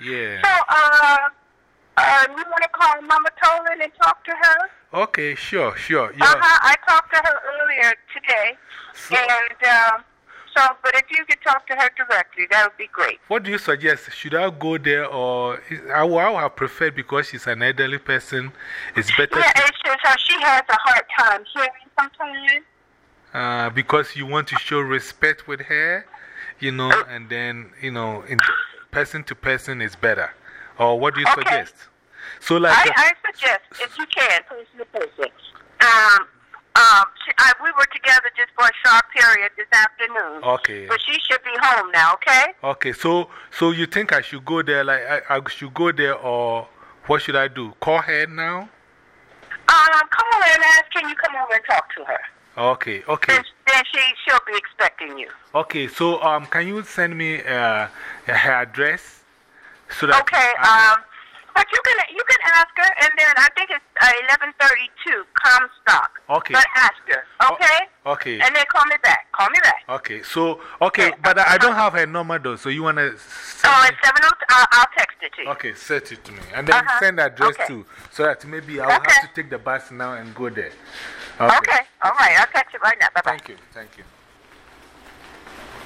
Yeah. So, uh, uh, you want to call Mama Tolan and talk to her? Okay, sure, sure. Yeah. Uh huh. I talked to her earlier today. So- and, um, so, but if you could talk to her directly, that would be great. What do you suggest? Should I go there or I would, have preferred because she's an elderly person. It's better Yeah, it's just how she has a hard time hearing sometimes. uh, because you want to show respect with her, you know, and then, you know, in person to person is better. Or what do you Okay. suggest? So, like, I, uh, I suggest, if you can, person to person. Um, um, she, I, we were together just for a short period this afternoon. Okay. But she should be home now, okay? okay, so, so you think I should go there, like, I, I should go there or what should I do? Call her now? Um, come over and ask, can you come over and talk to her? Okay, okay. Then, then she, she'll be expecting you. Okay, so um, can you send me uh, her address? So that Okay, I- um, but you can, you can ask her, and then I think it's uh, 1132, Comstock. Okay. But ask her, okay? okay. And then call me back. Call me back. Okay, so, okay, but I I don't have her number though, so you want to Oh, it's 70, I'll, I'll text it to you. Okay, set it to me. And then Uh-huh. send the address Okay. too, so that maybe I'll Okay. have to take the bus now and go there. Okay, all right. I'll text it right now. Bye bye. Thank you, thank you.